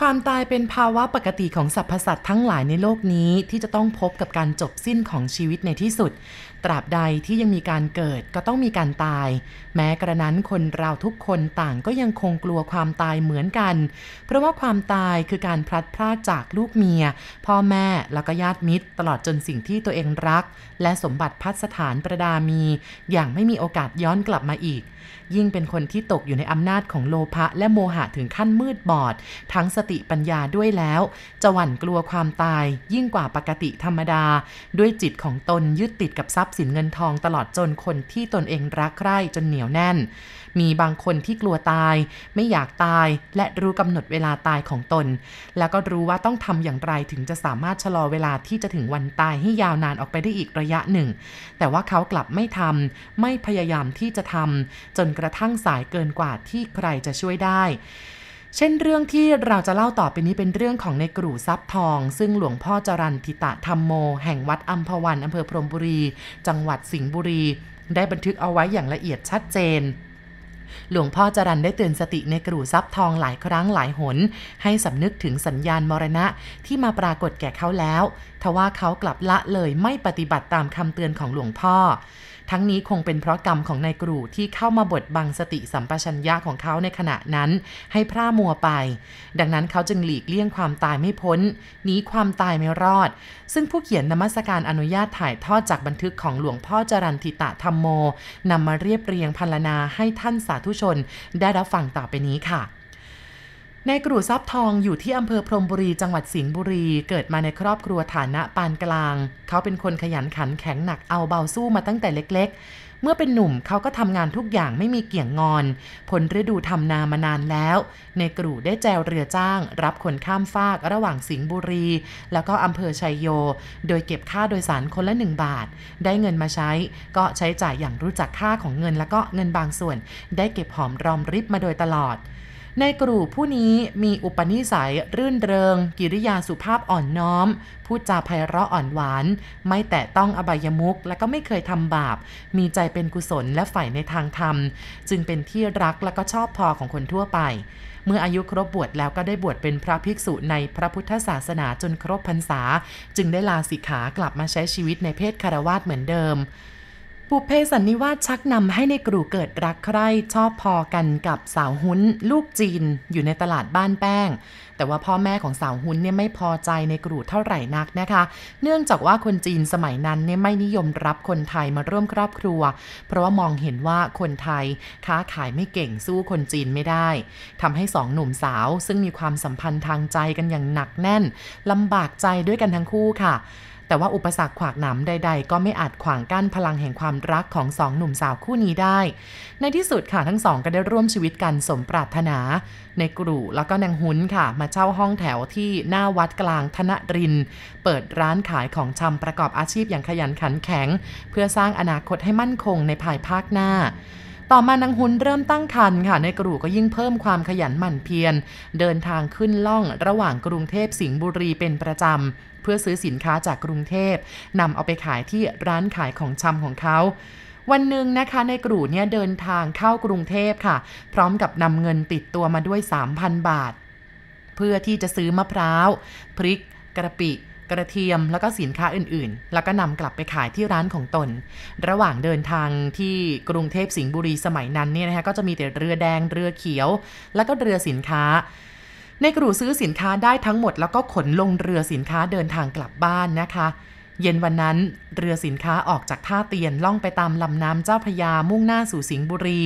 ความตายเป็นภาวะปกติของสรรพสัตว์ทั้งหลายในโลกนี้ที่จะต้องพบกับการจบสิ้นของชีวิตในที่สุด ตราบใดที่ยังมีการเกิดก็ต้องมีการตาย แม้กระนั้นคนเราทุกคนต่างก็ยังคงกลัวความตายเหมือนกัน เพราะว่าความตายคือการพลัดพรากจากลูกเมีย พ่อแม่แล้วก็ญาติมิตร ตลอดจนสิ่งที่ตัวเองรัก และสมบัติพัฒสถานประดามี อย่างไม่มีโอกาสย้อนกลับมาอีก ยิ่งเป็นคนที่ตกอยู่ในอำนาจของโลภะและโมหะถึงขั้นมืดบอด ทั้งสติปัญญาด้วยแล้ว จะหวั่นกลัวความตาย ยิ่งกว่าปกติธรรมดา ด้วยจิตของตนยึดติดกับทรัพย์สินเงินทองตลอดจนคนที่ตนเองรักใคร่จนเหนียวแน่น มีบางคนที่กลัวตาย ไม่อยากตาย และรู้กำหนดเวลาตายของตน แล้วก็รู้ว่าต้องทำอย่างไรถึงจะสามารถชะลอเวลาที่จะถึงวันตายให้ยาวนานออกไปได้อีกระยะหนึ่ง แต่ว่าเขากลับไม่ทำไม่พยายามที่จะทำจนกระทั่งสายเกินกว่าที่ใครจะช่วยได้เช่นเรื่องที่เราจะเล่าต่อไปนี้เป็นเรื่องของในกรูทรัพย์ทอง ซึ่งหลวงพ่อจรันทิตะธรรมโม แห่งวัดอัมพวันอำเภอพรมบุรี จังหวัดสิงห์บุรี ได้บันทึกเอาไว้อย่างละเอียดชัดเจน หลวงพ่อจรันได้เตือนสติในกรู่ทรัพย์ทองหลายครั้งหลายหน ให้สำนึกถึงสัญญาณมรณะที่มาปรากฏแก่เขาแล้ว ทว่าเขากลับละเลยไม่ปฏิบัติตามคำเตือนของหลวงพ่อ ทั้งนี้คงเป็นเพราะกรรมของนายกรูที่เข้ามาบดบังสติสัมปชัญญะของเขาในขณะนั้น ให้พร่ามัวไป ดังนั้นเขาจึงหลีกเลี่ยงความตายไม่พ้นหนีความตายไม่รอด ซึ่งผู้เขียนนมัสการอนุญาตถ่ายทอดจากบันทึกของหลวงพ่อจรันทิตะธรรมโมนำมาเรียบเรียงพรรณนาให้ท่านสาธุชน ได้รับฟังต่อไปนี้ค่ะ ในกรูทรัพย์ทองอยู่ที่อำเภอพรมบุรีจังหวัดสิงห์บุรี เกิดมาในครอบครัวฐานะปานกลาง เขาเป็นคนขยันขันแข็งหนักเอาเบาสู้มาตั้งแต่เล็ก ๆ เมื่อเป็นหนุ่มเขาก็ทำงานทุกอย่างไม่มีเกี่ยงงอน ผลฤดูทำนามานานแล้ว ในกรูได้แจวเรือจ้าง รับคนข้ามฟากระหว่างสิงห์บุรี แล้วก็อำเภอชัยโย โดยเก็บค่าโดยสารคนละหนึ่งบาท ได้เงินมาใช้ ก็ใช้จ่ายอย่างรู้จักค่าของเงิน แล้วก็เงินบางส่วน ได้เก็บหอมรอมริบมาโดยตลอด ในกลุ่มผู้นี้มีอุปนิสัยรื่นเริง กิริยาสุภาพอ่อนน้อม พูดจาไพเราะอ่อนหวาน ไม่แตะต้องอบายมุกและก็ไม่เคยทำบาป มีใจเป็นกุศลและใฝ่ในทางธรรม จึงเป็นที่รักและก็ชอบพอของคนทั่วไป เมื่ออายุครบบวชแล้วก็ได้บวชเป็นพระภิกษุในพระพุทธศาสนาจนครบพรรษา จึงได้ลาสิกขากลับมาใช้ชีวิตในเพศคารวาสเหมือนเดิม ปุเพสันนิวาสชักนำให้ในกรู่เกิดรักใคร่ชอบพอกันกับสาวหุ้น ลูกจีนอยู่ในตลาดบ้านแป้ง แต่ว่าพ่อแม่ของสาวหุ้นเนี่ยไม่พอใจในกรู่เท่าไหร่นักนะคะ เนื่องจากว่าคนจีนสมัยนั้นเนี่ยไม่นิยมรับคนไทยมาร่วมครอบครัว เพราะว่ามองเห็นว่าคนไทยค้าขายไม่เก่งสู้คนจีนไม่ได้ทำให้สองหนุ่มสาวซึ่งมีความสัมพันธ์ทางใจกันอย่างหนักแน่นลำบากใจด้วยกันทั้งคู่ค่ะ แต่ว่าอุปสรรคขวากหนามใด ๆ ก็ไม่อาจขวางกั้นพลังแห่งความรักของสองหนุ่มสาวคู่นี้ได้ ในที่สุดค่ะทั้งสองก็ได้ร่วมชีวิตกันสมปรารถนา ในกรูแล้วก็นางหุนค่ะ มาเช่าห้องแถวที่หน้าวัดกลางธนริน เปิดร้านขายของชำประกอบอาชีพอย่างขยันขันแข็ง เพื่อสร้างอนาคตให้มั่นคงในภายภาคหน้า ต่อมานางหุนเริ่มตั้งครรภ์ค่ะในกรูก็ยิ่งเพิ่มความขยันหมั่นเพียร เดินทางขึ้นล่องระหว่างกรุงเทพสิงห์บุรีเป็นประจำเพื่อซื้อสินค้าจากกรุงเทพนำเอาไปขายที่ร้านขายของชำของเขา วันหนึ่งนะคะในกรูเนี่ยเดินทางเข้ากรุงเทพค่ะ พร้อมกับนำเงินติดตัวมาด้วย 3,000 บาท เพื่อที่จะซื้อมะพร้าว พริก กระปิ กระเทียมแล้วก็สินค้าอื่นๆ แล้วก็นำกลับไปขายที่ร้านของตน ระหว่างเดินทางที่กรุงเทพสิงห์บุรีสมัยนั้นเนี่ยนะคะก็จะมีแต่เรือแดงเรือเขียว แล้วก็เรือสินค้า ในกรู่ซื้อสินค้าได้ทั้งหมด แล้วก็ขนลงเรือสินค้าเดินทางกลับบ้านนะคะ เย็นวันนั้น เรือสินค้าออกจากท่าเตียนล่องไปตามลำน้ำเจ้าพระยามุ่งหน้าสู่สิงห์บุรี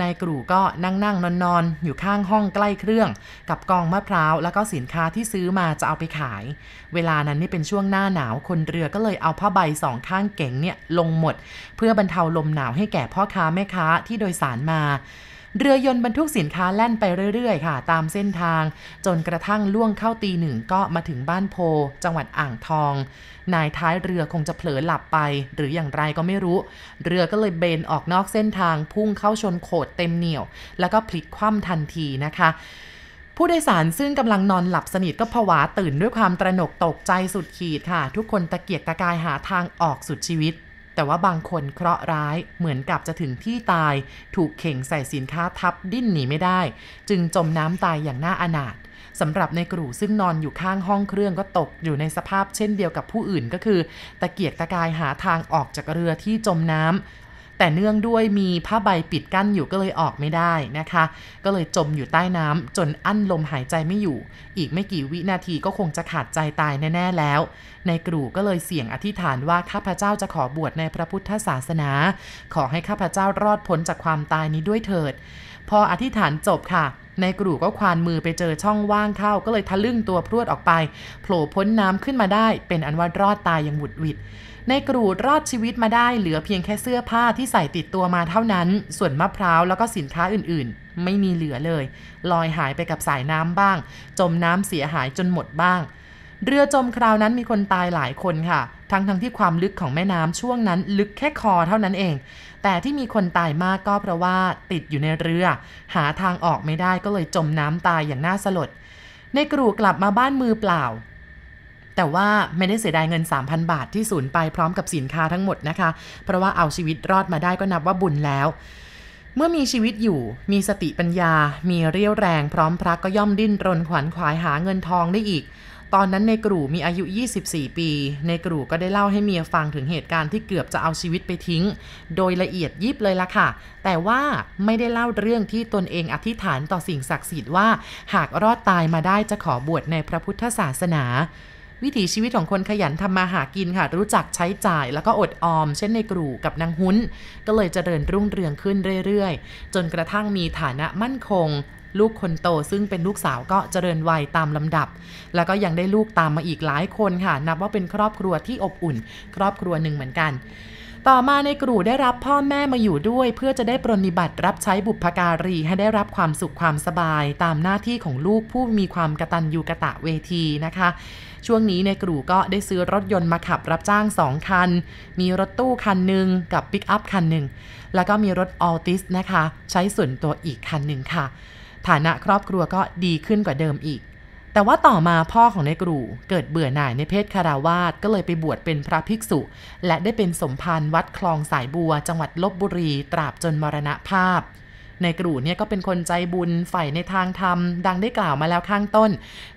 นายกรูก็นั่งนั่งนอนนอนอยู่ข้างห้องใกล้เครื่อง กับกองมะพร้าวแล้วก็สินค้าที่ซื้อมาจะเอาไปขาย เวลานั้นนี่เป็นช่วงหน้าหนาวคนเรือก็เลยเอาผ้าใบสองข้างเก๋งเนี่ยลงหมด เพื่อบรรเทาลมหนาวให้แก่พ่อค้าแม่ค้าที่โดยสารมา เรือยนต์บรรทุกสินค้าแล่นไปเรื่อยๆ ค่ะ ตามเส้นทาง จนกระทั่งล่วงเข้าตีหนึ่งก็มาถึงบ้านโพ จังหวัดอ่างทอง นายท้ายเรือคงจะเผลอหลับไป หรืออย่างไรก็ไม่รู้ เรือก็เลยเบนออกนอกเส้นทาง พุ่งเข้าชนโขดเต็มเหนี่ยว แล้วก็พลิกคว่ำทันทีนะคะผู้โดยสารซึ่งกำลังนอนหลับสนิทก็ผวาตื่นด้วยความตระหนกตกใจสุดขีดค่ะ ทุกคนตะเกียกตะกายหาทางออกสุดชีวิต แต่ว่าบางคนเคราะห์ร้ายเหมือนกับจะถึงที่ตาย ถูกเข่งใส่สินค้าทับดิ้นหนีไม่ได้ จึงจมน้ำตายอย่างน่าอนาถสำหรับในกรูซึ่งนอนอยู่ข้างห้องเครื่องก็ตกอยู่ในสภาพเช่นเดียวกับผู้อื่นก็คือ ตะเกียกตะกายหาทางออกจากเรือที่จมน้ำ แต่เนื่องด้วยมีผ้าใบปิดกั้นอยู่ก็เลยออกไม่ได้นะคะ ก็เลยจมอยู่ใต้น้ำจนอั้นลมหายใจไม่อยู่ อีกไม่กี่วินาทีก็คงจะขาดใจตายแน่ ๆ แล้ว ในกรูก็เลยเสี่ยงอธิษฐานว่าข้าพเจ้าจะขอบวชในพระพุทธศาสนา ขอให้ข้าพเจ้ารอดพ้นจากความตายนี้ด้วยเถิด พออธิษฐานจบค่ะในกรูก็ควานมือไปเจอช่องว่างเข้า ก็เลยทะลึ่งตัวพรวดออกไป โผล่พ้นน้ำขึ้นมาได้ เป็นอันว่ารอดตายอย่างหวุดหวิดในกรูดรอดชีวิตมาได้เหลือเพียงแค่เสื้อผ้าที่ใส่ติดตัวมาเท่านั้น ส่วนมะพร้าวแล้วก็สินค้าอื่นๆ ไม่มีเหลือเลย ลอยหายไปกับสายน้ำบ้าง จมน้ำเสียหายจนหมดบ้าง เรือจมคราวนั้นมีคนตายหลายคนค่ะ ทั้งทั้งที่ความลึกของแม่น้ำช่วงนั้น ลึกแค่คอเท่านั้นเอง แต่ที่มีคนตายมากก็เพราะว่าติดอยู่ในเรือ หาทางออกไม่ได้ก็เลยจมน้ำตายอย่างน่าสลด ในกรูกลับมาบ้านมือเปล่า แต่ว่าไม่ได้เสียดายเงิน 3,000 บาทที่สูญไปพร้อมกับสินค้าทั้งหมดนะคะ เพราะว่าเอาชีวิตรอดมาได้ก็นับว่าบุญแล้วเมื่อมีชีวิตอยู่ มีสติปัญญา มีเรี่ยวแรงพร้อมพระก็ย่อมดิ้นรนขวัญขวายหาเงินทองได้อีก ตอนนั้นในกรู่มีอายุ 24 ปี ในกรู่ก็ได้เล่าให้เมียฟังถึงเหตุการณ์ที่เกือบจะเอาชีวิตไปทิ้ง โดยละเอียดยิบเลยละค่ะ แต่ว่าไม่ได้เล่าเรื่องที่ตนเองอธิษฐานต่อสิ่งศักดิ์สิทธิ์ว่า หากรอดตายมาได้จะขอบวชในพระพุทธศาสนา วิถีชีวิตของคนขยันทำมาหากินค่ะ รู้จักใช้จ่ายแล้วก็อดออม เช่นในกรูกับนางหุ้น ก็เลยเจริญรุ่งเรืองขึ้นเรื่อยๆ จนกระทั่งมีฐานะมั่นคง ลูกคนโตซึ่งเป็นลูกสาวก็เจริญวัยตามลำดับ แล้วก็ยังได้ลูกตามมาอีกหลายคนค่ะ นับว่าเป็นครอบครัวที่อบอุ่น ครอบครัวหนึ่งเหมือนกันต่อมาในกรูได้รับพ่อแม่มาอยู่ด้วย เพื่อจะได้ปรนิบัติรับใช้บุพการีให้ได้รับความสุขความสบาย ตามหน้าที่ของลูกผู้มีความกระตัญญูกะตะเวทีนะคะ ช่วงนี้ในกรูก็ได้ซื้อรถยนต์มาขับรับจ้าง 2 คัน มีรถตู้คันหนึ่งกับปิกอัพคันหนึ่งแล้วก็มีรถออติสนะคะ ใช้ส่วนตัวอีกคันหนึ่งค่ะ ฐานะครอบครัวก็ดีขึ้นกว่าเดิมอีก แต่ว่าต่อมาพ่อของนายกรูเกิดเบื่อหน่ายในเพศคาราวาสก็เลยไปบวชเป็นพระภิกษุ และได้เป็นสมภารวัดคลองสายบัว จังหวัดลบบุรีตราบจนมรณภาพ ในกรูเนี่ยก็เป็นคนใจบุญใฝ่ในทางธรรม ดังได้กล่าวมาแล้วข้างต้น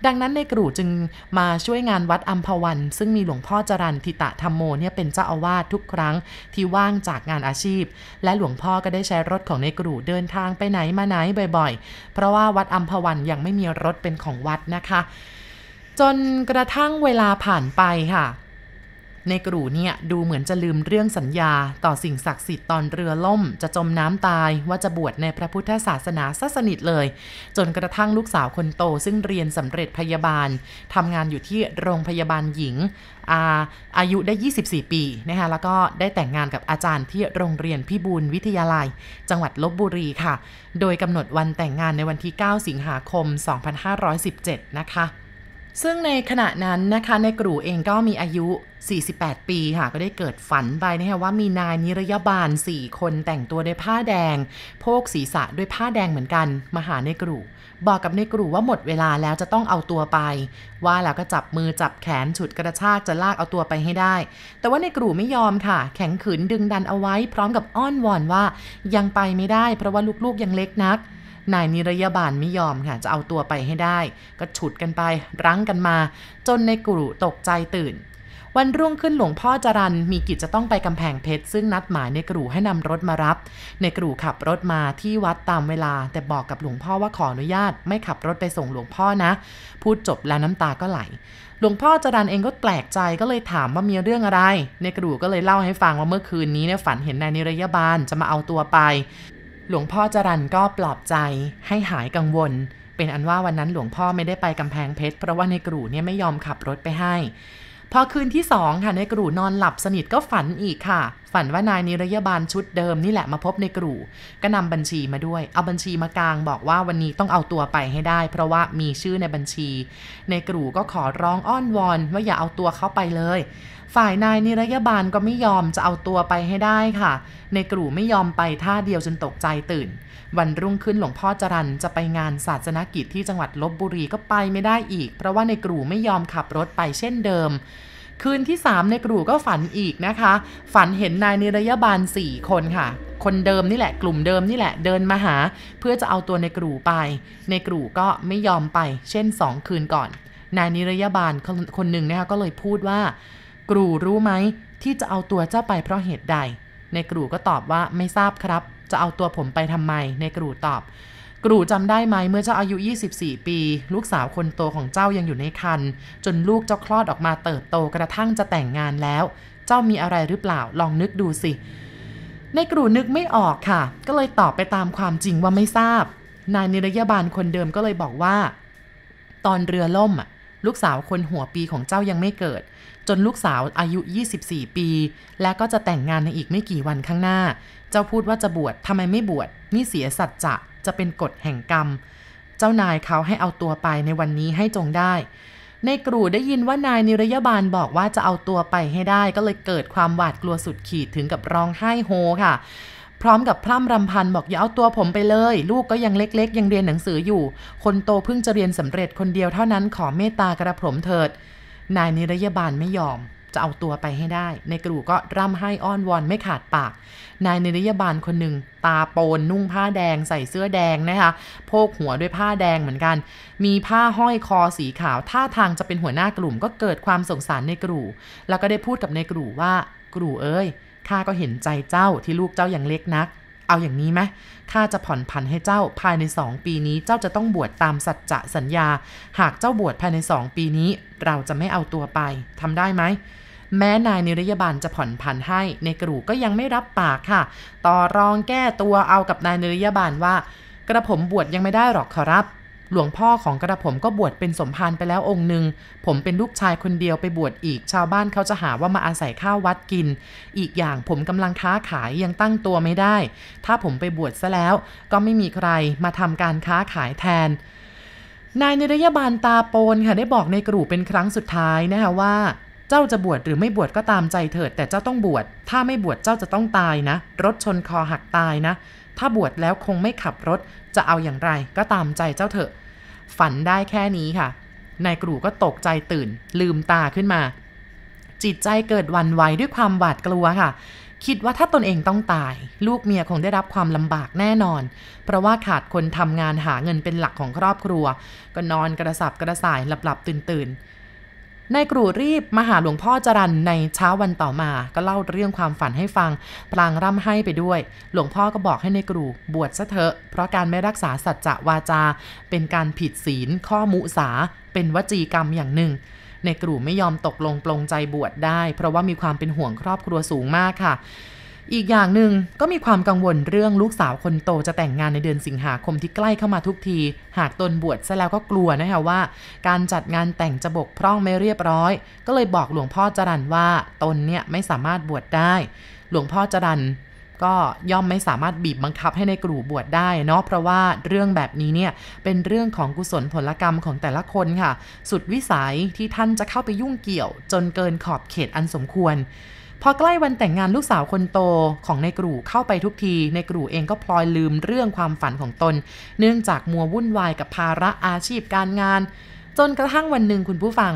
ดังนั้นในกรูจึงมาช่วยงานวัดอัมพวัน ซึ่งมีหลวงพ่อจรันทิตะธรรมโมเนี่ยเป็นเจ้าอาวาสทุกครั้งที่ว่างจากงานอาชีพ และหลวงพ่อก็ได้ใช้รถของในกรูเดินทางไปไหนมาไหนบ่อยๆ เพราะว่าวัดอัมพวันยังไม่มีรถเป็นของวัดนะคะ จนกระทั่งเวลาผ่านไปค่ะ ในกรูเนี่ยดูเหมือนจะลืมเรื่องสัญญาต่อสิ่งศักดิ์สิทธิ์ตอนเรือล่ม จะจมน้ำตายว่าจะบวชในพระพุทธศาสนาซะสนิทเลย จนกระทั่งลูกสาวคนโตซึ่งเรียนสำเร็จพยาบาลทำงานอยู่ที่โรงพยาบาลหญิงอาอายุได้ 24 ปีนะคะแล้วก็ได้แต่งงานกับอาจารย์ที่โรงเรียนพิบูลวิทยาลัย จังหวัดลบบุรีค่ะ โดยกำหนดวันแต่งงานในวันที่ 9 สิงหาคม 2517 นะคะ ซึ่งในขณะนั้นนะคะในกรู่เองก็มีอายุ 48 ปีค่ะ ก็ได้เกิดฝันไปนะคะว่ามีนายนิรยาบาล 4 คนแต่งตัวด้วยผ้าแดง โพกศีรษะด้วยผ้าแดงเหมือนกัน มาหาในกรู่บอกกับในกรู่ว่าหมดเวลาแล้วจะต้องเอาตัวไป ว่าแล้วก็จับมือจับแขนฉุดกระชากจะลากเอาตัวไปให้ได้ แต่ว่าในกรู่ไม่ยอมค่ะ แข็งขืนดึงดันเอาไว้พร้อมกับอ้อนวอนว่ายังไปไม่ได้ เพราะว่าลูกๆยังเล็กนัก นายนิรยาบาลไม่ยอมค่ะจะเอาตัวไปให้ได้ ก็ฉุดกันไปรั้งกันมา จนในกรุตกใจตื่น วันรุ่งขึ้นหลวงพ่อจรันมีกิจจะต้องไปกำแพงเพชรซึ่งนัดหมายในกรูให้นำรถมารับ ในกรูขับรถมาที่วัดตามเวลา แต่บอกกับหลวงพ่อว่าขออนุญาต ไม่ขับรถไปส่งหลวงพ่อนะ พูดจบแล้วน้ำตาก็ไหลหลวงพ่อจรันเองก็แปลกใจก็เลยถามว่ามีเรื่องอะไร ในกรูก็เลยเล่าให้ฟังว่าเมื่อคืนนี้เนี่ยฝันเห็นนายนิรยาบาลจะมาเอาตัวไป หลวงพ่อจรันก็ปลอบใจให้หายกังวล เป็นอันว่าวันนั้นหลวงพ่อไม่ได้ไปกำแพงเพชร เพราะว่าในกรูเนี่ยไม่ยอมขับรถไปให้ พอคืนที่สองค่ะในกรูนอนหลับสนิทก็ฝันอีกค่ะ ฝันว่านายนิรยาบาลชุดเดิมนี่แหละมาพบในกรูก็นำบัญชีมาด้วย เอาบัญชีมากลางบอกว่าวันนี้ต้องเอาตัวไปให้ได้ เพราะว่ามีชื่อในบัญชี ในกรูก็ขอร้องอ้อนวอนว่าอย่าเอาตัวเข้าไปเลย ฝ่ายนายนิรยาบาลก็ไม่ยอมจะเอาตัวไปให้ได้ค่ะ ในกรู่ไม่ยอมไปท่าเดียวจนตกใจตื่น วันรุ่งขึ้นหลวงพ่อจรันจะไปงานศาสนกิจที่จังหวัดลบบุรีก็ไปไม่ได้อีก เพราะว่าในกรู่ไม่ยอมขับรถไปเช่นเดิมคืนที่ 3 ในกรูก็ฝันอีกนะคะ ฝันเห็นนายนิรยาบาล 4 คนค่ะ คนเดิมนี่แหละ กลุ่มเดิมนี่แหละเดินมาหา เพื่อจะเอาตัวในกรูไป ในกรูก็ไม่ยอมไป เช่น 2 คืนก่อน นายนิรยาบาลคนหนึ่งนะคะก็เลยพูดว่า กรูรู้ไหมที่จะเอาตัวเจ้าไปเพราะเหตุใด ในกรูก็ตอบว่าไม่ทราบครับ จะเอาตัวผมไปทำไม ในกรูตอบ กรูจำได้ไหมเมื่อเจ้าอายุ 24 ปี ลูกสาวคนโตของเจ้ายังอยู่ในครรภ์จนลูกเจ้าคลอดออกมาเติบโตกระทั่งจะแต่งงานแล้ว เจ้ามีอะไรหรือเปล่าลองนึกดูสิ ในกรูนึกไม่ออกค่ะ ก็เลยตอบไปตามความจริงว่าไม่ทราบ นายนิรยาบาลคนเดิมก็เลยบอกว่า ตอนเรือล่มอะลูกสาวคนหัวปีของเจ้ายังไม่เกิด จนลูกสาวอายุ 24 ปี และก็จะแต่งงานในอีกไม่กี่วันข้างหน้า เจ้าพูดว่าจะบวชทำไมไม่บวชนี่เสียสัจจะจะเป็นกฎแห่งกรรม เจ้านายเขาให้เอาตัวไปในวันนี้ให้จงได้ ในกรูได้ยินว่านายนิรยาบาลบอกว่าจะเอาตัวไปให้ได้ ก็เลยเกิดความหวาดกลัวสุดขีดถึงกับร้องไห้โฮค่ะ พร้อมกับพร่ำรำพันบอกอย่าเอาตัวผมไปเลย ลูกก็ยังเล็ก ๆ ยังเรียนหนังสืออยู่ คนโตเพิ่งจะเรียนสำเร็จคนเดียวเท่านั้นขอเมตตากระผมเถิด นายนิรยาบาลไม่ยอมจะเอาตัวไปให้ได้ ในกรูก็ร่ำไห้อ้อนวอนไม่ขาดปาก นายนิรยาบาลคนหนึ่ง ตาโปนนุ่งผ้าแดงใส่เสื้อแดงนะคะ โพกหัวด้วยผ้าแดงเหมือนกัน มีผ้าห้อยคอสีขาวท่าทางจะเป็นหัวหน้ากลุ่ม ก็เกิดความสงสารในกรูแล้วก็ได้พูดกับในกรูว่ากรูเอ้ยข้าก็เห็นใจเจ้าที่ลูกเจ้ายังเล็กนัก เอาอย่างนี้ไหมข้าจะผ่อนผันให้เจ้าภายในสองปีนี้ เจ้าจะต้องบวชตามสัจจะสัญญา หากเจ้าบวชภายในสองปีนี้ เราจะไม่เอาตัวไปทำได้ไหมแม้นายนิรยาบาลจะผ่อนผันให้ในกรูก็ยังไม่รับปากค่ะ ต่อรองแก้ตัวเอากับนายนิรยาบาลว่า กระผมบวชยังไม่ได้หรอกขอรับ หลวงพ่อของกระผมก็บวชเป็นสมภารไปแล้วองค์หนึ่ง ผมเป็นลูกชายคนเดียวไปบวชอีก ชาวบ้านเขาจะหาว่ามาอาศัยข้าววัดกิน อีกอย่างผมกำลังค้าขายยังตั้งตัวไม่ได้ ถ้าผมไปบวชซะแล้ว ก็ไม่มีใครมาทำการค้าขายแทน นายนิรยาบาลตาโปนค่ะได้บอกในกรูเป็นครั้งสุดท้ายนะคะว่า เจ้าจะบวชหรือไม่บวชก็ตามใจเถิด แต่เจ้าต้องบวช ถ้าไม่บวชเจ้าจะต้องตายนะ รถชนคอหักตายนะ ถ้าบวชแล้วคงไม่ขับรถ จะเอาอย่างไรก็ตามใจเจ้าเถอะ ฝันได้แค่นี้ค่ะ นายกรูก็ตกใจตื่น ลืมตาขึ้นมา จิตใจเกิดวันไหวด้วยความหวาดกลัวค่ะ คิดว่าถ้าตนเองต้องตาย ลูกเมียคงได้รับความลำบากแน่นอน เพราะว่าขาดคนทำงานหาเงินเป็นหลักของครอบครัว ก็นอนกระสับกระส่ายหลับหลับตื่นตื่นๆ นายกรูรีบมาหาหลวงพ่อจรันในเช้าวันต่อมา ก็เล่าเรื่องความฝันให้ฟัง พลางร่ำให้ไปด้วย หลวงพ่อก็บอกให้ในายกรูบวชซะเถอะ เพราะการไม่รักษาสัจจะวาจา เป็นการผิดศีลข้อมุสา เป็นวจีกรรมอย่างหนึ่งในายกรูไม่ยอมตกลงปลงใจบวชได้ เพราะว่ามีความเป็นห่วงครอบครัวสูงมากค่ะ อีกอย่างหนึ่งก็มีความกังวลเรื่องลูกสาวคนโตจะแต่งงานในเดือนสิงหาคมที่ใกล้เข้ามาทุกที หากตนบวชซะแล้วก็กลัวนะคะว่า การจัดงานแต่งจะบกพร่องไม่เรียบร้อย ก็เลยบอกหลวงพ่อจรันว่าตนเนี่ยไม่สามารถบวชได้ หลวงพ่อจรันก็ย่อมไม่สามารถบีบบังคับให้ในกลุ่บวชได้เนาะเพราะว่าเรื่องแบบนี้เนี่ยเป็นเรื่องของกุศลผลกรรมของแต่ละคนค่ะ สุดวิสัยที่ท่านจะเข้าไปยุ่งเกี่ยว จนเกินขอบเขตอันสมควร อใกล้วันแต่งงานลูกสาวคนโตของในกรูเข้าไปทุกทีในกรูเองก็พลอยลืมเรื่องความฝันของตน เนื่องจากมัววุ่นวายกับภาระอาชีพการงาน จนกระทั่งวันหนึ่งคุณผู้ฟัง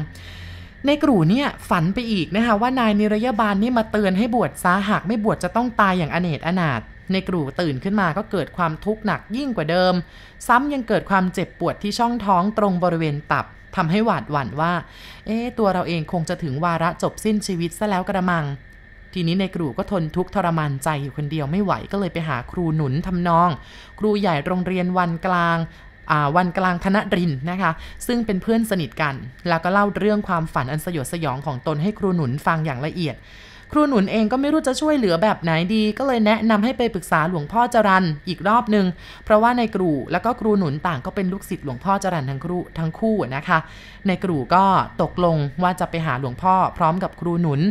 ในกรูเนี่ยฝันไปอีกนะคะว่านายนิรยาบาลนี่มาเตือนให้บวชซะหากไม่บวชจะต้องตายอย่างอเนจอนาถในกรูตื่นขึ้นมาก็เกิดความทุกข์หนักยิ่งกว่าเดิม ซ้ำยังเกิดความเจ็บปวดที่ช่องท้องตรงบริเวณตับทำให้หวาดหวั่นว่า เอ๊ะตัวเราเองคงจะถึงวาระจบสิ้นชีวิตซะแล้วกระมัง ทีนี้ในกรูก็ทนทุกข์ทรมานใจอยู่คนเดียวไม่ไหวก็เลยไปหาครูหนุนทำนอง ครูใหญ่โรงเรียนวันกลางวันกลางธนรินนะคะ ซึ่งเป็นเพื่อนสนิทกัน แล้วก็เล่าเรื่องความฝันอันสยดสยองของตนให้ครูหนุนฟังอย่างละเอียด ครูหนุนเองก็ไม่รู้จะช่วยเหลือแบบไหนดี ก็เลยแนะนำให้ไปปรึกษาหลวงพ่อจรันอีกรอบหนึ่งเพราะว่าในกรูแล้วก็ครูหนุนต่างก็เป็นลูกศิษย์หลวงพ่อจรันทั้งครูทั้งคู่นะคะ ในกรูก็ตกลงว่าจะไปหาหลวงพ่อพร้อมกับครูหนุน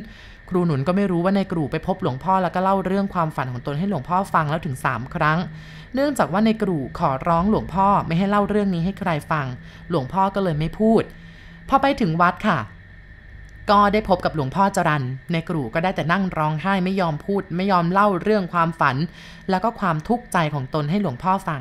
ครูหนุนก็ไม่รู้ว่าในกรูไปพบหลวงพ่อแล้วก็เล่าเรื่องความฝันของตนให้หลวงพ่อฟังแล้วถึง 3 ครั้ง เนื่องจากว่าในกรูขอร้องหลวงพ่อไม่ให้เล่าเรื่องนี้ให้ใครฟัง หลวงพ่อก็เลยไม่พูด พอไปถึงวัดค่ะ ก็ได้พบกับหลวงพ่อจรันในกรูก็ได้แต่นั่งร้องไห้ไม่ยอมพูด ไม่ยอมเล่าเรื่องความฝัน แล้วก็ความทุกข์ใจของตนให้หลวงพ่อฟัง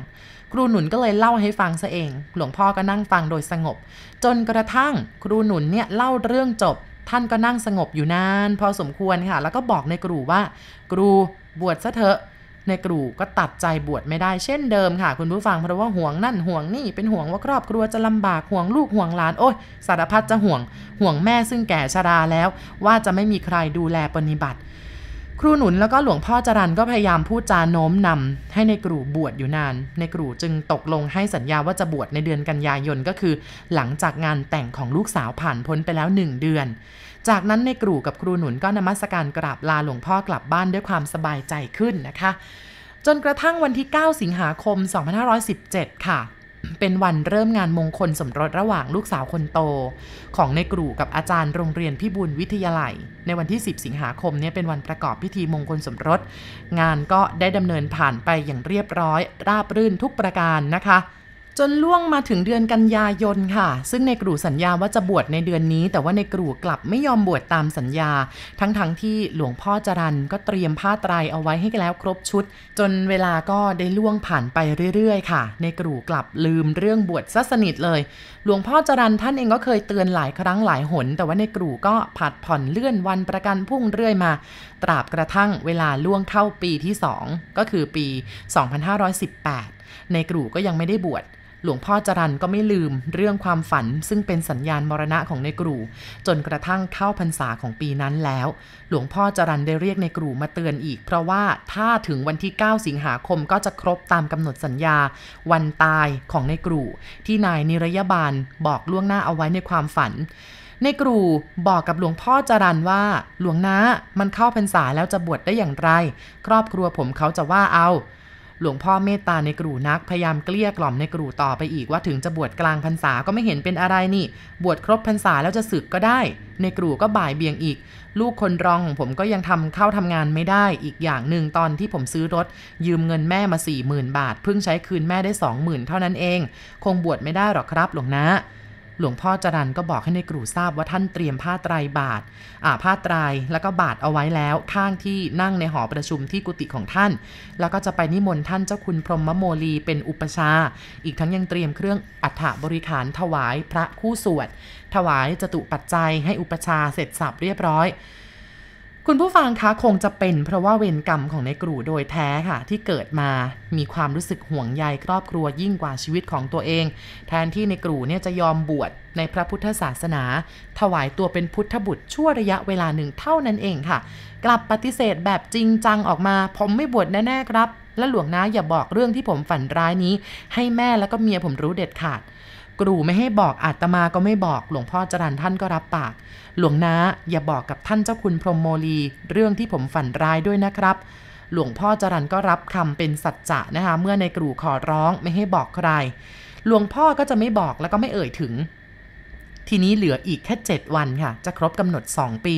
ครูหนุนก็เลยเล่าให้ฟังซะเอง หลวงพ่อก็นั่งฟังโดยสงบ จนกระทั่ง ครูหนุนเนี่ยเล่าเรื่องจบ ท่านก็นั่งสงบอยู่นานพอสมควรค่ะ แล้วก็บอกในกรูว่า กรูบวชซะเถอะในกรูก็ตัดใจบวชไม่ได้เช่นเดิมค่ะ คุณผู้ฟังเพราะว่าห่วงนั่นห่วงนี่เป็นห่วงว่าครอบครัวจะลำบากห่วงลูกห่วงหลานโอ้ยสารพัดจะห่วงห่วงแม่ซึ่งแก่ชราแล้ว ว่าจะไม่มีใครดูแลปฏิบัติ ครูหนุนแล้วก็หลวงพ่อจรันก็พยายามพูดจาโน้มนำให้ในกรูบวชอยู่นาน ในกรูจึงตกลงให้สัญญาว่าจะบวชในเดือนกันยายนก็คือ หลังจากงานแต่งของลูกสาวผ่านพ้นไปแล้วหนึ่งเดือน จากนั้นในกรูกับครูหนุนก็นมัสการกราบลาหลวงพ่อกลับบ้านด้วยความสบายใจขึ้นนะคะ จนกระทั่งวันที่ 9 สิงหาคม 2517 ค่ะ เป็นวันเริ่มงานมงคลสมรสระหว่างลูกสาวคนโต ของในกรู่กับอาจารย์โรงเรียนพิบูลวิทยาลัย ในวันที่ 10 สิงหาคมเนี่ยเป็นวันประกอบพิธีมงคลสมรส งานก็ได้ดำเนินผ่านไปอย่างเรียบร้อย ราบรื่นทุกประการนะคะ จนล่วงมาถึงเดือนกันยายนค่ะ ซึ่งในกรูสัญญาว่าจะบวชในเดือนนี้ แต่ว่าในกรูกลับไม่ยอมบวชตามสัญญา ทั้งๆทที่หลวงพ่อจรันก็เตรียมผ้าไตรเอาไว้ให้แล้วครบชุด จนเวลาก็ได้ล่วงผ่านไปเรื่อยๆ ค่ะ ในกรูกลับลืมเรื่องบวชซะสนิทเลย หลวงพ่อจรันท่านเองก็เคยเตือนหลายครั้งหลายหน แต่ว่าในกรูก็ผัดผ่อนเลื่อนวันประกันพุ่งเรื่อยมา ตราบกระทั่งเวลาล่วงเข้าปีที่ 2 ก็คือปี 2518 ในกรูก็ยังไม่ได้บวช หลวงพ่อจรันก็ไม่ลืมเรื่องความฝันซึ่งเป็นสัญญาณมรณะของในกรูจนกระทั่งเข้าพรรษาของปีนั้นแล้ว หลวงพ่อจรันได้เรียกในกรูมาเตือนอีก เพราะว่าถ้าถึงวันที่ 9 สิงหาคมก็จะครบตามกำหนดสัญญา วันตายของในกรูที่นายนิรยาบาลบอกล่วงหน้าเอาไว้ในความฝันในกรูบอกกับหลวงพ่อจรันว่า หลวงนามันเข้าพรรษาแล้วจะบวชได้อย่างไร ครอบครัวผมเขาจะว่าเอา หลวงพ่อเมตตาในกรูนัก พยายามเกลี้ยกล่อมในกรูต่อไปอีกว่าถึงจะบวชกลางพรรษาก็ไม่เห็นเป็นอะไรนี่ บวชครบพรรษาแล้วจะสึกก็ได้ ในกรูก็บ่ายเบียงอีก ลูกคนรองของผมก็ยังทำเข้าทำงานไม่ได้อีกอย่างหนึ่งตอนที่ผมซื้อรถ ยืมเงินแม่มาสี่หมื่นบาทเพิ่งใช้คืนแม่ได้สองหมื่นเท่านั้นเอง คงบวชไม่ได้หรอกครับหลวงนะ หลวงพ่อจรันก็บอกให้ในกรูทราบว่าท่านเตรียมผ้าไตรบาทอ่าผ้าไตรแล้วก็บาทเอาไว้แล้วข้างที่นั่งในหอประชุมที่กุฏิของท่าน แล้วก็จะไปนิมนต์ท่านเจ้าคุณพรหมโมลีเป็นอุปชา อีกทั้งยังเตรียมเครื่องอัฐบริขารถวายพระคู่สวด ถวายจตุปัจจัยให้อุปชาเสร็จสับเรียบร้อย คุณผู้ฟังคะคงจะเป็นเพราะว่าเวรกรรมของในกรูโดยแท้ค่ะ ที่เกิดมามีความรู้สึกห่วงใยครอบครัวยิ่งกว่าชีวิตของตัวเอง แทนที่ในกรูเนี่ยจะยอมบวชในพระพุทธศาสนา ถวายตัวเป็นพุทธบุตรชั่วระยะเวลาหนึ่งเท่านั้นเองค่ะ กลับปฏิเสธแบบจริงจังออกมา ผมไม่บวชแน่ๆครับ และหลวงนาอย่าบอกเรื่องที่ผมฝันร้ายนี้ ให้แม่แล้วก็เมียผมรู้เด็ดขาด กรูไม่ให้บอกอาตมาก็ไม่บอก หลวงพ่อจรันท่านก็รับปาก หลวงนาอย่าบอกกับท่านเจ้าคุณพรหมโมลี เรื่องที่ผมฝันร้ายด้วยนะครับ หลวงพ่อจรันก็รับคำเป็นสัจจะนะคะ เมื่อในกรูขอร้องไม่ให้บอกใคร หลวงพ่อก็จะไม่บอกแล้วก็ไม่เอ่ยถึงทีนี้เหลืออีกแค่ 7 วันค่ะ จะครบกำหนด 2 ปี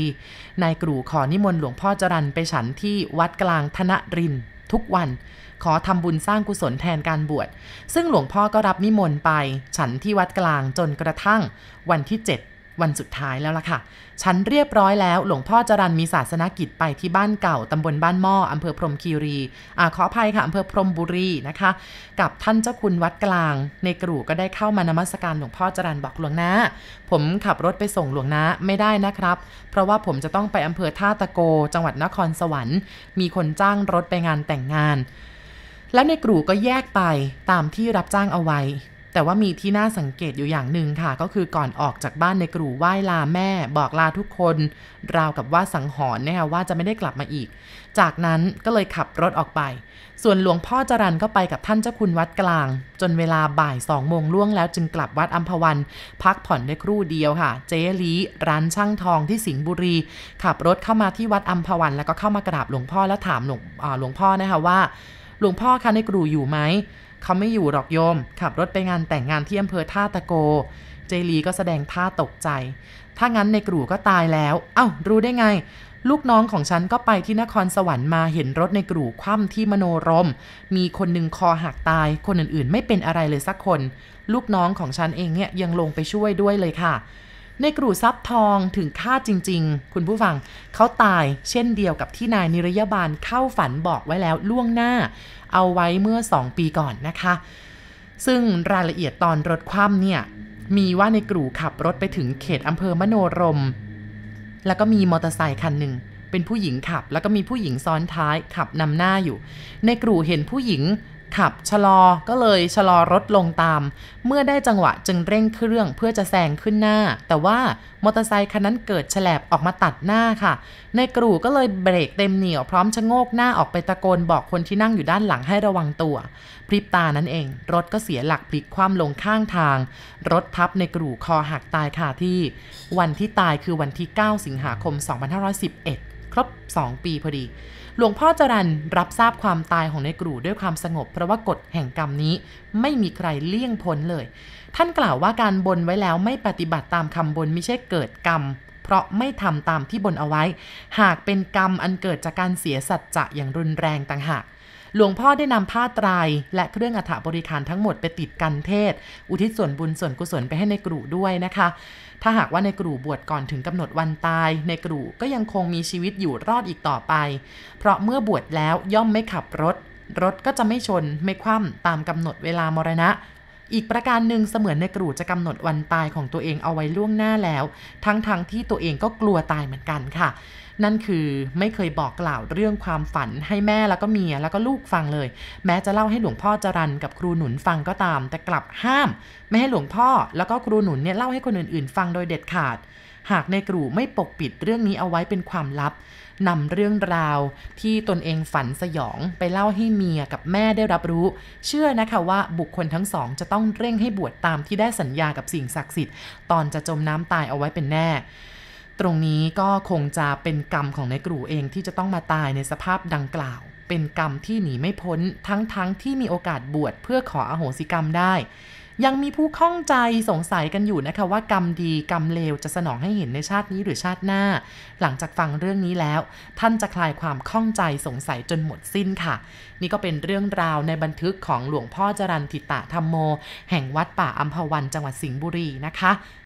นายกรูขอนิมนต์หลวงพ่อจรันไปฉันที่วัดกลางธนริน ทุกวัน ขอทำบุญสร้างกุศลแทนการบวช ซึ่งหลวงพ่อก็รับนิมนต์ไป ฉันที่วัดกลางจนกระทั่งวันที่ 7 วันสุดท้ายแล้วล่ะค่ะ ฉันเรียบร้อยแล้ว หลวงพ่อจรันมีศาสนกิจไปที่บ้านเก่าตำบลบ้านหม้ออำเภอพรมคีรีอาขออภัยค่ะอำเภอพรมบุรีนะคะ กับท่านเจ้าคุณวัดกลาง ในกรูก็ได้เข้ามานมัสการหลวงพ่อจรันบอกหลวงนะผมขับรถไปส่งหลวงนะไม่ได้นะครับ เพราะว่าผมจะต้องไปอำเภอท่าตะโก จังหวัดนครสวรรค์ มีคนจ้างรถไปงานแต่งงาน แล้วในกรูก็แยกไปตามที่รับจ้างเอาไว้ แต่ว่ามีที่น่าสังเกตอยู่อย่างหนึ่งค่ะ ก็คือก่อนออกจากบ้านในกรูไหว้ลาแม่ บอกลาทุกคน ราวกับว่าสังหรณ์นะคะว่าจะไม่ได้กลับมาอีก จากนั้นก็เลยขับรถออกไป ส่วนหลวงพ่อจรันก็ไปกับท่านเจ้าคุณวัดกลาง จนเวลาบ่ายสองโมงล่วงแล้วจึงกลับวัดอัมพวัน พักผ่อนได้ครู่เดียวค่ะ เจลีร้านช่างทองที่สิงห์บุรี ขับรถเข้ามาที่วัดอัมพวัน แล้วก็เข้ามากราบหลวงพ่อแล้วถามหลวงหลวงพ่อนะคะว่า หลวงพ่อคะในกรูอยู่ไหม เขาไม่อยู่หรอกโยม ขับรถไปงานแต่งงานที่อำเภอท่าตะโก เจลีก็แสดงท่าตกใจ ถ้างั้นในกรูก็ตายแล้ว เอา้า รู้ได้ไง ลูกน้องของฉันก็ไปที่นครสวรรค์มาเห็นรถในกรูคว่ำที่มโนรม มีคนหนึ่งคอหักตาย คนอื่นๆ ไม่เป็นอะไรเลยสักคน ลูกน้องของฉันเองเนี่ยยังลงไปช่วยด้วยเลยค่ะ ในกรู่ทรัพย์ทองถึงคาดจริง ๆ คุณผู้ฟังเขาตายเช่นเดียวกับที่นายนิรยาบาลเข้าฝันบอกไว้แล้วล่วงหน้า เอาไว้เมื่อ 2 ปีก่อนนะคะ ซึ่งรายละเอียดตอนรถคว่ำเนี่ยมีว่าในกรู่ขับรถไปถึงเขตอำเภอมโนรม แล้วก็มีมอเตอร์ไซค์คันหนึ่งเป็นผู้หญิงขับ แล้วก็มีผู้หญิงซ้อนท้ายขับนำหน้าอยู่ ในกรูเห็นผู้หญิง ขับชะลอก็เลยชะลอรถลงตาม เมื่อได้จังหวะจึงเร่งเครื่องเพื่อจะแซงขึ้นหน้า แต่ว่ามอเตอร์ไซค์คันนั้นเกิดแฉลบออกมาตัดหน้าค่ะ ในกรูก็เลยเบรกเต็มเหนียวพร้อมชะโงกหน้าออกไปตะโกนบอกคนที่นั่งอยู่ด้านหลังให้ระวังตัวพริบตานั้นเอง รถก็เสียหลักพลิกคว่ำลงข้างทาง รถทับในกรูคอหักตายคาที่ วันที่ตายคือวันที่ 9 สิงหาคม 2511 ครบ 2 ปีพอดี หลวงพ่อจรันรับทราบความตายของในกรูด้วยความสงบ เพราะว่ากฎแห่งกรรมนี้ไม่มีใครเลี่ยงพ้นเลย ท่านกล่าวว่าการบนไว้แล้วไม่ปฏิบัติตามคำบนไม่ใช่เกิดกรรม เพราะไม่ทำตามที่บนเอาไว้ หากเป็นกรรมอันเกิดจากการเสียสัจจะอย่างรุนแรงต่างหาก หลวงพ่อได้นำผ้าไตรายและเครื่องอัฐบริการทั้งหมดไปติดกันเทศ อุทิศส่วนบุญส่วนกุศลไปให้ในกรูด้วยนะคะ ถ้าหากว่าในกรูบวชก่อนถึงกำหนดวันตาย ในกรูก็ยังคงมีชีวิตอยู่รอดอีกต่อไป เพราะเมื่อบวชแล้วย่อมไม่ขับรถ รถก็จะไม่ชน ไม่คว่ำตามกำหนดเวลามรณะอีกประการหนึ่งเสมือนในกรูจะกำหนดวันตายของตัวเองเอาไว้ล่วงหน้าแล้ว ทั้งๆทที่ตัวเองก็กลัวตายเหมือนกันค่ะ นั่นคือไม่เคยบอกกล่าวเรื่องความฝันให้แม่แล้วก็เมียแล้วก็ลูกฟังเลย แม้จะเล่าให้หลวงพ่อจรันกับครูหนุนฟังก็ตาม แต่กลับห้าม ไม่ให้หลวงพ่อแล้วก็ครูหนุนเนี่ยเล่าให้คนอื่นๆ ฟังโดยเด็ดขาด หากในกรูไม่ปกปิดเรื่องนี้เอาไว้เป็นความลับนำเรื่องราวที่ตนเองฝันสยองไปเล่าให้เมียกับแม่ได้รับรู้ เชื่อนะคะว่าบุคคลทั้งสองจะต้องเร่งให้บวชตามที่ได้สัญญากับสิ่งศักดิ์สิทธิ์ ตอนจะจมน้ำตายเอาไว้เป็นแน่ ตรงนี้ก็คงจะเป็นกรรมของนายกรูเองที่จะต้องมาตายในสภาพดังกล่าว เป็นกรรมที่หนีไม่พ้นทั้งๆทที่มีโอกาสบวชเพื่อขออโหสิกรรมได้ ยังมีผู้ข้องใจสงสัยกันอยู่นะคะว่ากรรมดีกรรมเลวจะสนองให้เห็นในชาตินี้หรือชาติหน้า หลังจากฟังเรื่องนี้แล้ว ท่านจะคลายความข้องใจสงสัยจนหมดสิ้นค่ะ นี่ก็เป็นเรื่องราวในบันทึกของหลวงพ่อจรันทิตะธรรมโม แห่งวัดป่าอัมพวันจังหวัดสิงห์บุรีนะคะ